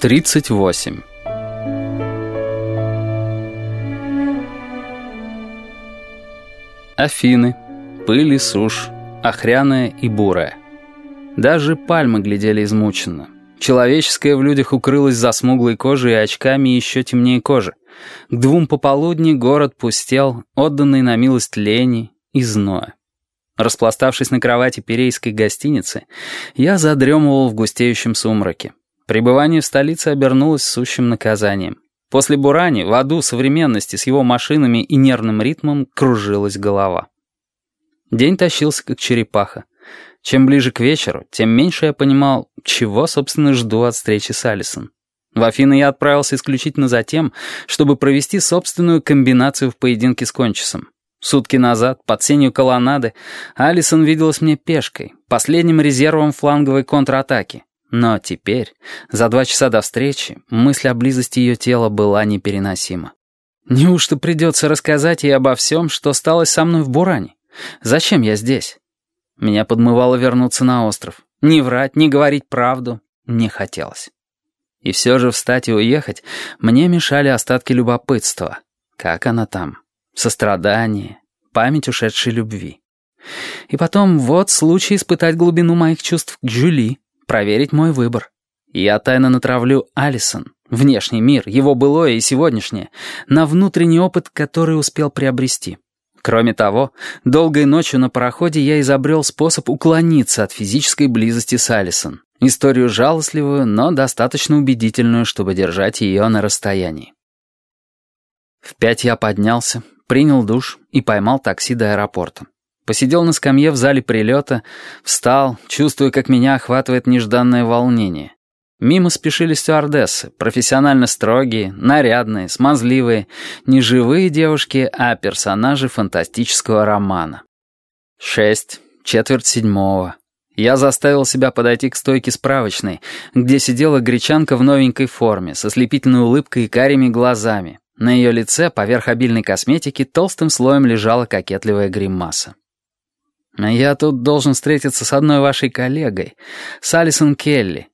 38. Афины, пыль и сушь, охряная и бурая. Даже пальмы глядели измученно. Человеческое в людях укрылось за смуглой кожей и очками еще темнее кожи. К двум пополудни город пустел, отданный на милость лени и зноя. Распластавшись на кровати перейской гостиницы, я задремывал в густеющем сумраке. Пребывание в столице обернулось сущим наказанием. После Бурани в аду современности с его машинами и нервным ритмом кружилась голова. День тащился, как черепаха. Чем ближе к вечеру, тем меньше я понимал, чего, собственно, жду от встречи с Алисон. В Афины я отправился исключительно за тем, чтобы провести собственную комбинацию в поединке с Кончисом. Сутки назад, под сенью колоннады, Алисон виделась мне пешкой, последним резервом фланговой контратаки. Но теперь, за два часа до встречи, мысль о близости ее тела была непереносима. Неужто придется рассказать ей обо всем, что стало со мной в Буране? Зачем я здесь? Меня подмывало вернуться на остров. Не врать, не говорить правду не хотелось. И все же встать и уехать мне мешали остатки любопытства. Как она там? Сострадание, память ушедшей любви. И потом вот случай испытать глубину моих чувств к Джули проверить мой выбор. Я тайно натравлю Алисон, внешний мир, его былое и сегодняшнее, на внутренний опыт, который успел приобрести. Кроме того, долгой ночью на пароходе я изобрел способ уклониться от физической близости с Алисон. Историю жалостливую, но достаточно убедительную, чтобы держать ее на расстоянии. В пять я поднялся, принял душ и поймал такси до аэропорта. Посидел на скамье в зале прилета, встал, чувствуя, как меня охватывает нежданное волнение. Мимо спешили стюардессы, профессионально строгие, нарядные, смазливые, не живые девушки, а персонажи фантастического романа. Шесть, четверть седьмого. Я заставил себя подойти к стойке справочной, где сидела гречанка в новенькой форме, со слепительной улыбкой и карими глазами. На ее лице, поверх обильной косметики, толстым слоем лежала кокетливая гримаса. «Я тут должен встретиться с одной вашей коллегой, с Алисон Келли».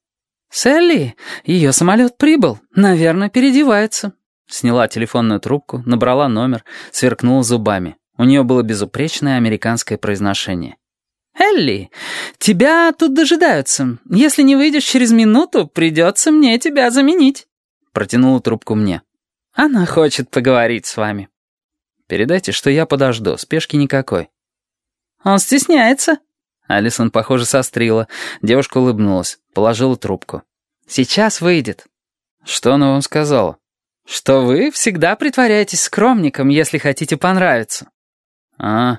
«Селли? Ее самолет прибыл. Наверное, переодевается». Сняла телефонную трубку, набрала номер, сверкнула зубами. У нее было безупречное американское произношение. «Элли, тебя тут дожидаются. Если не выйдешь через минуту, придется мне тебя заменить». Протянула трубку мне. «Она хочет поговорить с вами». «Передайте, что я подожду, спешки никакой». «Он стесняется». Алисон, похоже, сострила. Девушка улыбнулась, положила трубку. «Сейчас выйдет». «Что она вам сказала?» «Что вы всегда притворяетесь скромником, если хотите понравиться». «А...»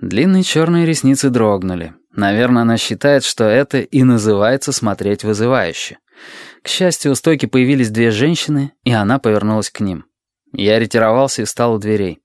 Длинные черные ресницы дрогнули. Наверное, она считает, что это и называется смотреть вызывающе. К счастью, у стойки появились две женщины, и она повернулась к ним. Я ретировался и встал у дверей.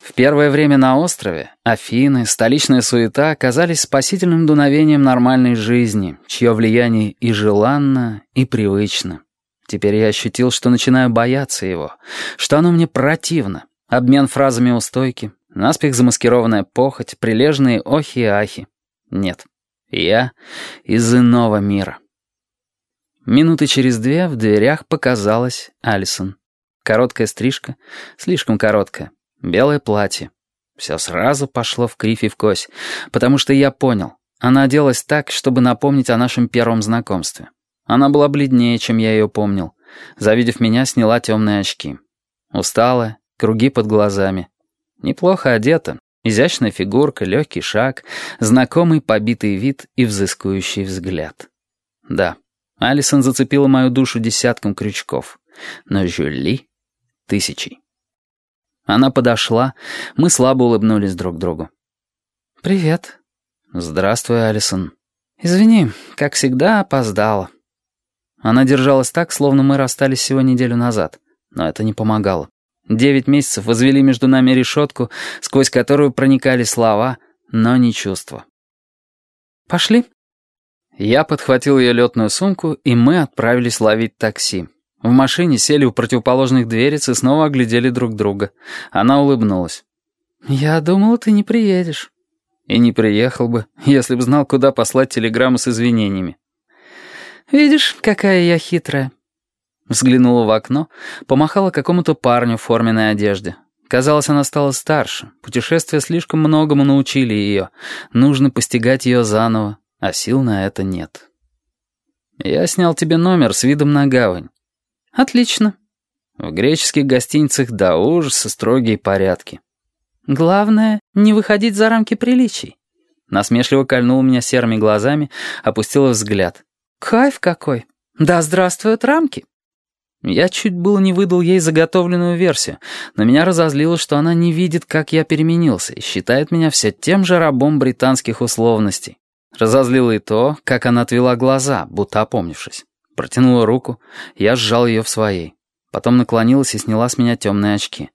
В первое время на острове Афины, столичная суета оказались спасительным дуновением нормальной жизни, чье влияние и желанно, и привычно. Теперь я ощутил, что начинаю бояться его, что оно мне противно. Обмен фразами у стойки, наспех замаскированная похоть, прилежные охи и ахи. Нет, я из иного мира. Минуты через две в дверях показалась Алисон. Короткая стрижка, слишком короткая. Белое платье. Все сразу пошло в кривь и в кось, потому что я понял. Она оделась так, чтобы напомнить о нашем первом знакомстве. Она была бледнее, чем я ее помнил. Завидев меня, сняла темные очки. Усталая, круги под глазами. Неплохо одета, изящная фигурка, легкий шаг, знакомый побитый вид и взыскующий взгляд. Да, Алисон зацепила мою душу десятком крючков, но Жюли — тысячей. Она подошла, мы слабо улыбнулись друг другу. «Привет». «Здравствуй, Алисон». «Извини, как всегда, опоздала». Она держалась так, словно мы расстались всего неделю назад, но это не помогало. Девять месяцев возвели между нами решетку, сквозь которую проникали слова, но не чувства. «Пошли». Я подхватил ее летную сумку, и мы отправились ловить такси. В машине сели у противоположных дверец и снова оглядели друг друга. Она улыбнулась. «Я думала, ты не приедешь». И не приехал бы, если бы знал, куда послать телеграмму с извинениями. «Видишь, какая я хитрая. Взглянула в окно, помахала какому-то парню в форменной одежде. Казалось, она стала старше. Путешествия слишком многому научили ее. Нужно постигать ее заново, а сил на это нет. «Я снял тебе номер с видом на гавань». «Отлично». В греческих гостиницах до ужаса строгие порядки. «Главное, не выходить за рамки приличий». Насмешливо кольнула меня серыми глазами, опустила взгляд. «Кайф какой! Да здравствуют рамки!» Я чуть было не выдал ей заготовленную версию, но меня разозлило, что она не видит, как я переменился, и считает меня все тем же рабом британских условностей. Разозлило и то, как она отвела глаза, будто опомнившись. Протянула руку, я сжал ее в своей. Потом наклонилась и сняла с меня темные очки.